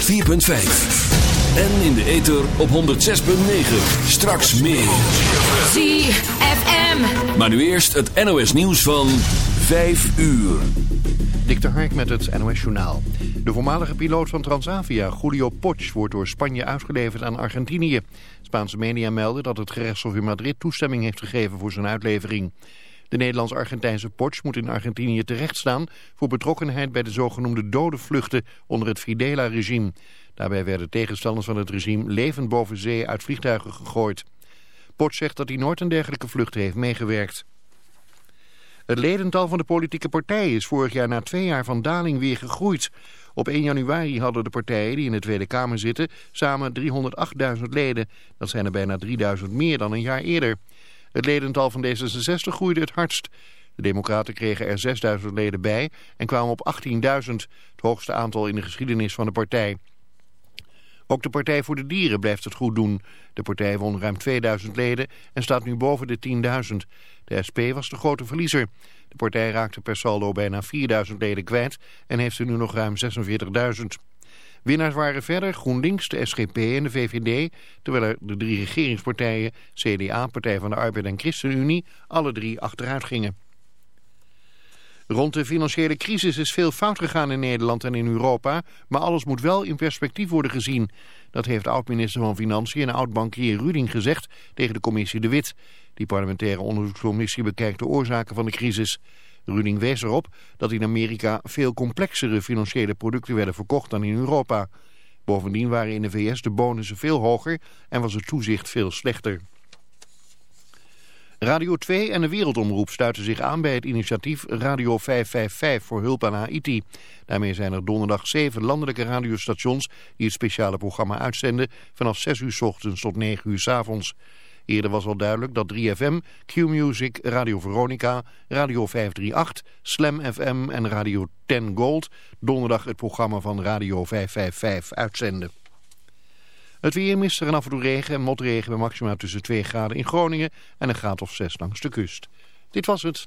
104.5. En in de ether op 106.9. Straks meer. ZFM. Maar nu eerst het NOS nieuws van 5 uur. Dik de Hark met het NOS Journaal. De voormalige piloot van Transavia, Julio Potsch, wordt door Spanje uitgeleverd aan Argentinië. Spaanse media melden dat het gerechtshof in Madrid toestemming heeft gegeven voor zijn uitlevering. De Nederlands-Argentijnse Potsch moet in Argentinië terechtstaan voor betrokkenheid bij de zogenoemde dode vluchten onder het Fidela-regime. Daarbij werden tegenstanders van het regime levend boven zee uit vliegtuigen gegooid. Potsch zegt dat hij nooit een dergelijke vlucht heeft meegewerkt. Het ledental van de politieke partijen is vorig jaar na twee jaar van daling weer gegroeid. Op 1 januari hadden de partijen die in de Tweede Kamer zitten samen 308.000 leden. Dat zijn er bijna 3000 meer dan een jaar eerder. Het ledental van D66 groeide het hardst. De Democraten kregen er 6000 leden bij en kwamen op 18.000, het hoogste aantal in de geschiedenis van de partij. Ook de Partij voor de Dieren blijft het goed doen. De partij won ruim 2000 leden en staat nu boven de 10.000. De SP was de grote verliezer. De partij raakte per saldo bijna 4000 leden kwijt en heeft er nu nog ruim 46.000. Winnaars waren verder GroenLinks, de SGP en de VVD, terwijl er de drie regeringspartijen, CDA, Partij van de Arbeid en ChristenUnie, alle drie achteruit gingen. Rond de financiële crisis is veel fout gegaan in Nederland en in Europa, maar alles moet wel in perspectief worden gezien. Dat heeft oud-minister van Financiën en oud-bankier Ruding gezegd tegen de commissie De Wit. Die parlementaire onderzoekscommissie bekijkt de oorzaken van de crisis. Ruding wees erop dat in Amerika veel complexere financiële producten werden verkocht dan in Europa. Bovendien waren in de VS de bonussen veel hoger en was het toezicht veel slechter. Radio 2 en de Wereldomroep stuiten zich aan bij het initiatief Radio 555 voor hulp aan Haiti. Daarmee zijn er donderdag zeven landelijke radiostations die het speciale programma uitzenden vanaf 6 uur s ochtends tot 9 uur s avonds. Eerder was al duidelijk dat 3FM, Q-Music, Radio Veronica, Radio 538, Slam FM en Radio 10 Gold donderdag het programma van Radio 555 uitzenden. Het weer mist er en af en toe regen en motregen bij maxima tussen 2 graden in Groningen en een graad of 6 langs de kust. Dit was het.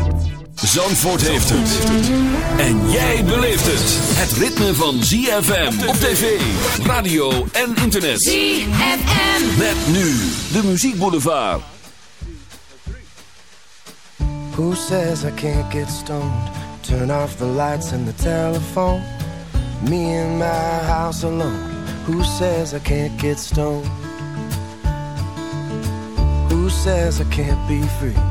Zandvoort heeft het. En jij beleeft het. Het ritme van ZFM op tv, radio en internet. ZFM. Met nu de muziekboulevard. Who says I can't get stoned? Turn off the lights and the telephone. Me in my house alone. Who says I can't get stoned? Who says I can't be free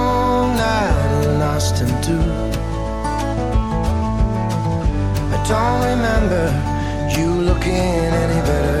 I don't remember you looking any better,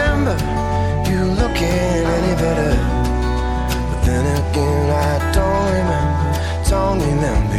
song in them.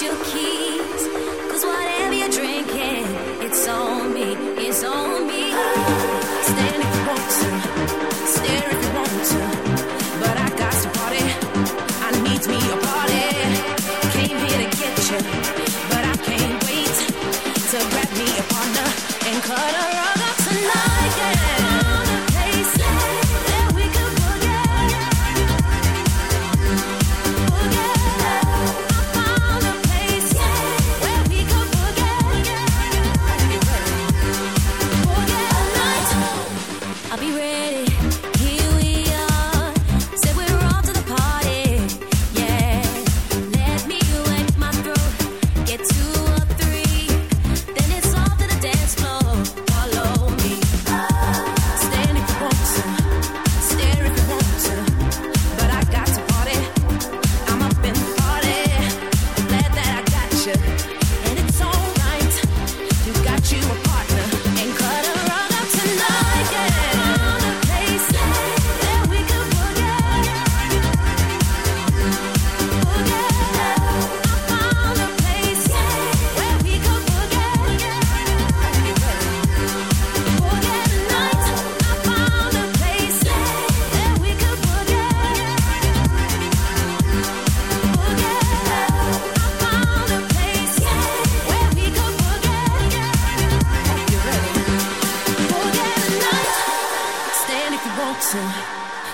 Get your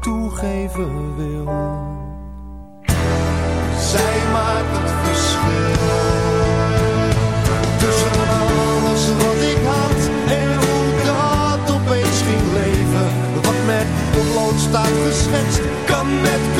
toegeven wil. Zij maakt het verschil. Tussen alles wat ik had en hoe dat opeens ging leven. Wat met potlood staat geschetst, kan met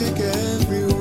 Magic everywhere.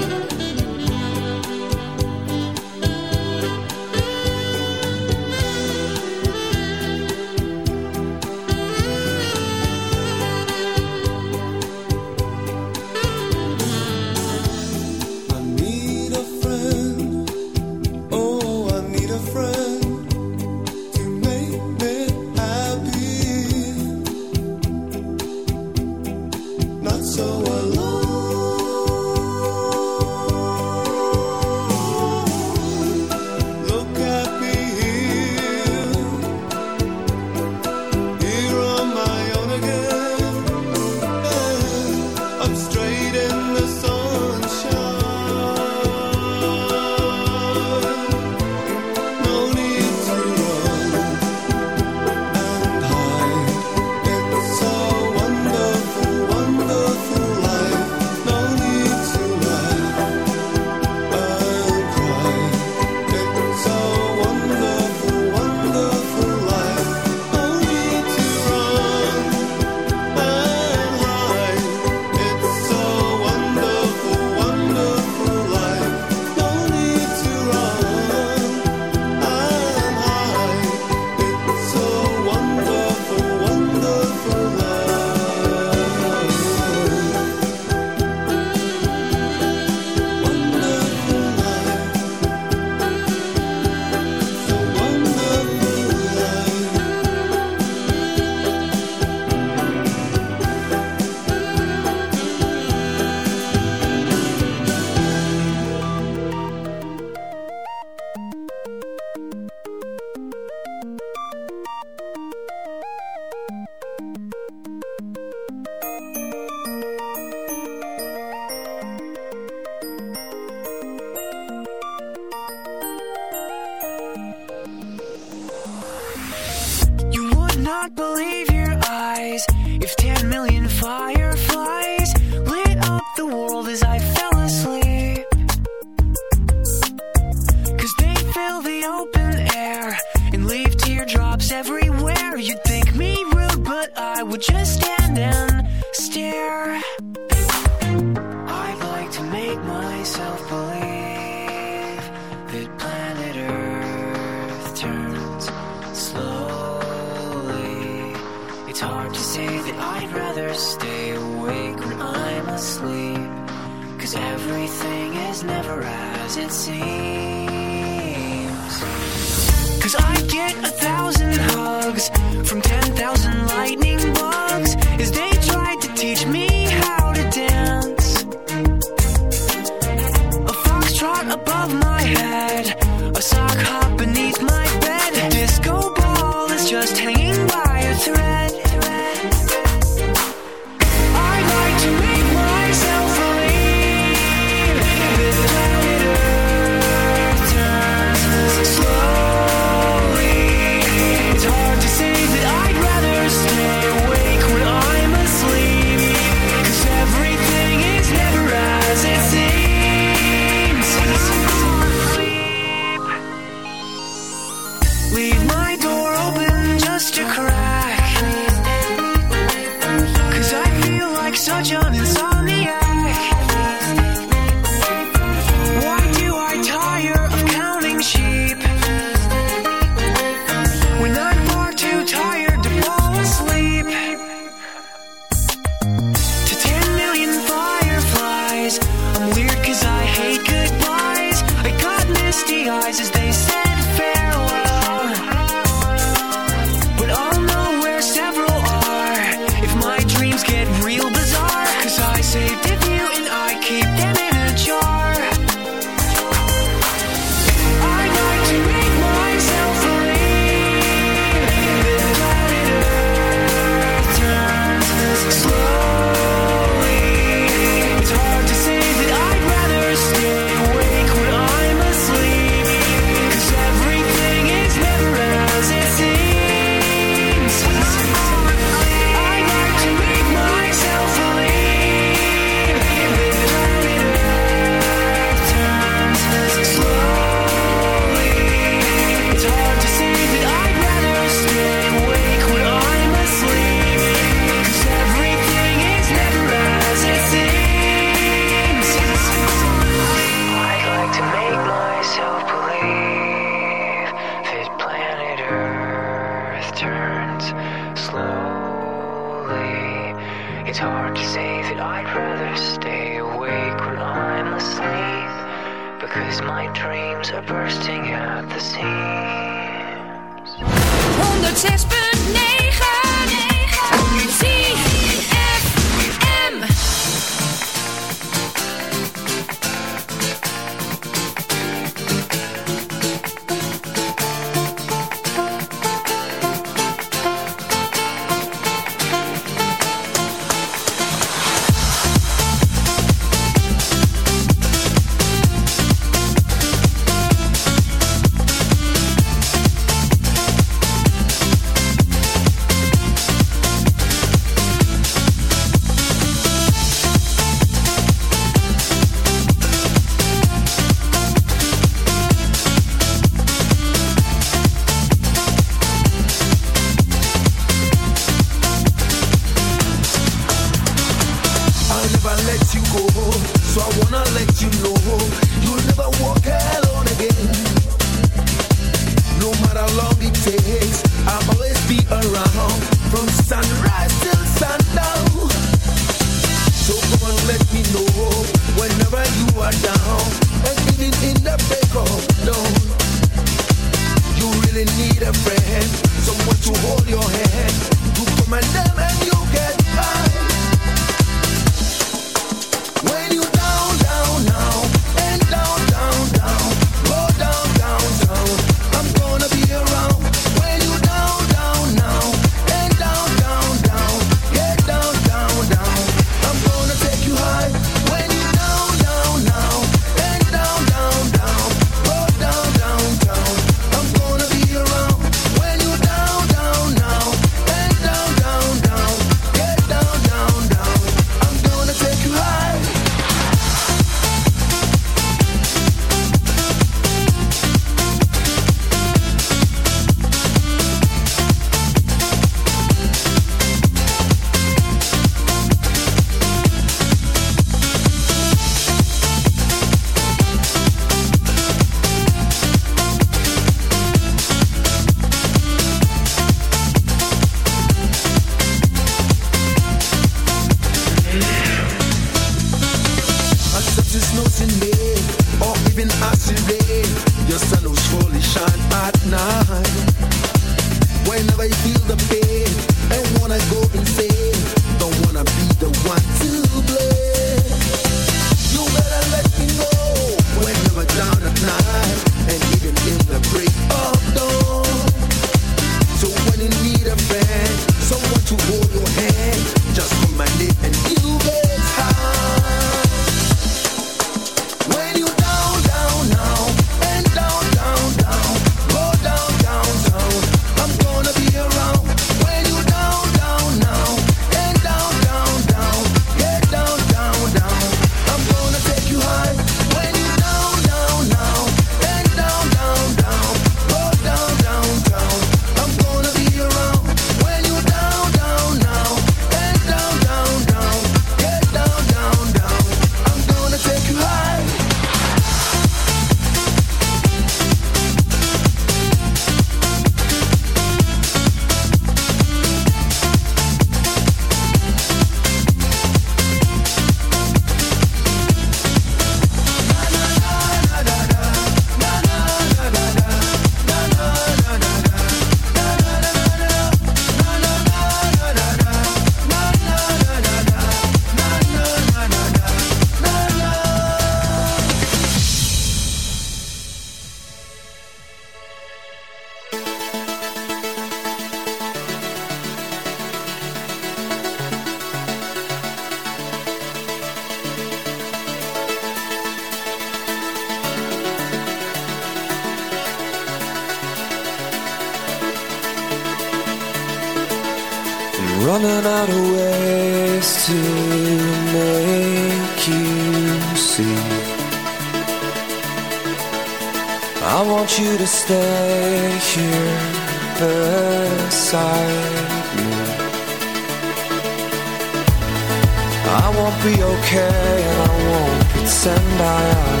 okay and I won't pretend I am.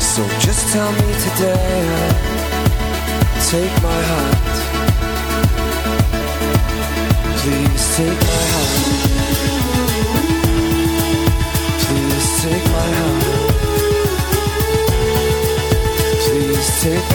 So just tell me today and take my hand. Please take my hand. Please take my hand. Please take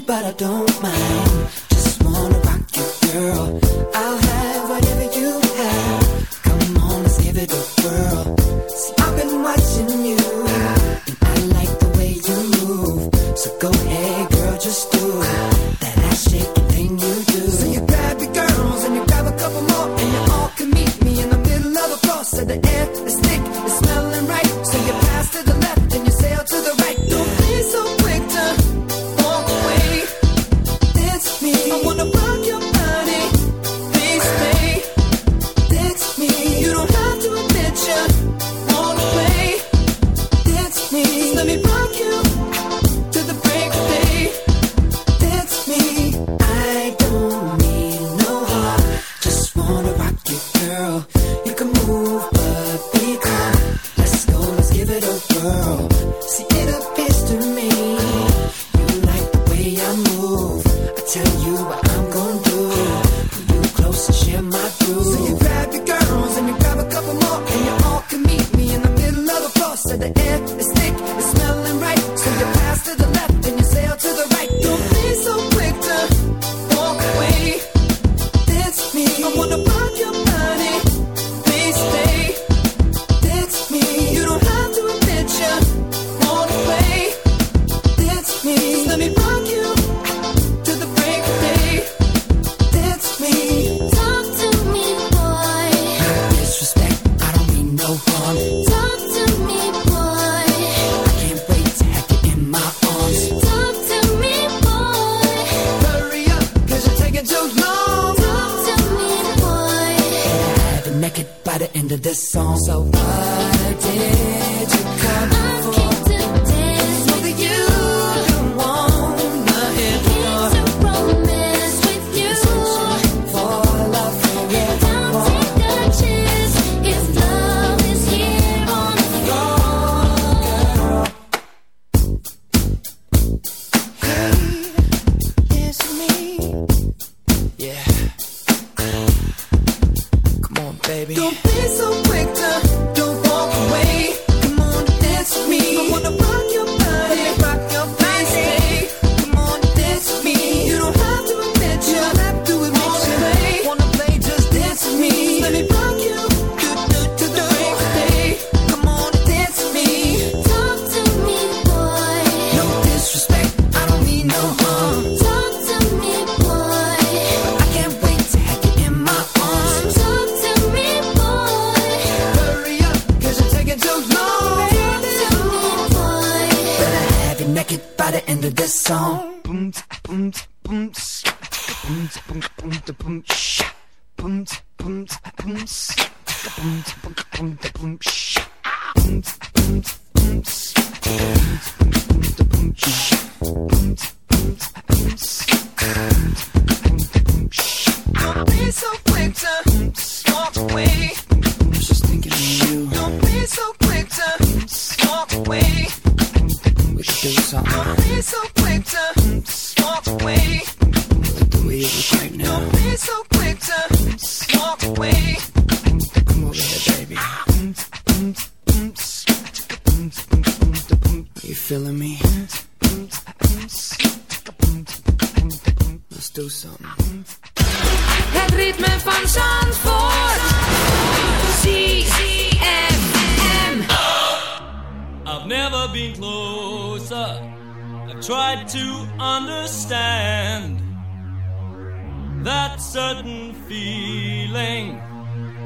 but I don't mind. end of this song. So what did You feeling me? Let's do something. Het ritme van Zandvoort. ZFM. I've never been closer. I've tried to understand that certain feeling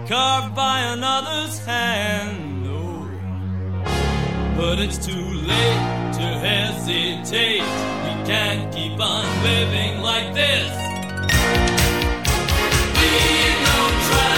carved by another's hand. But it's too late to hesitate. We can't keep on living like this. Leave no trace.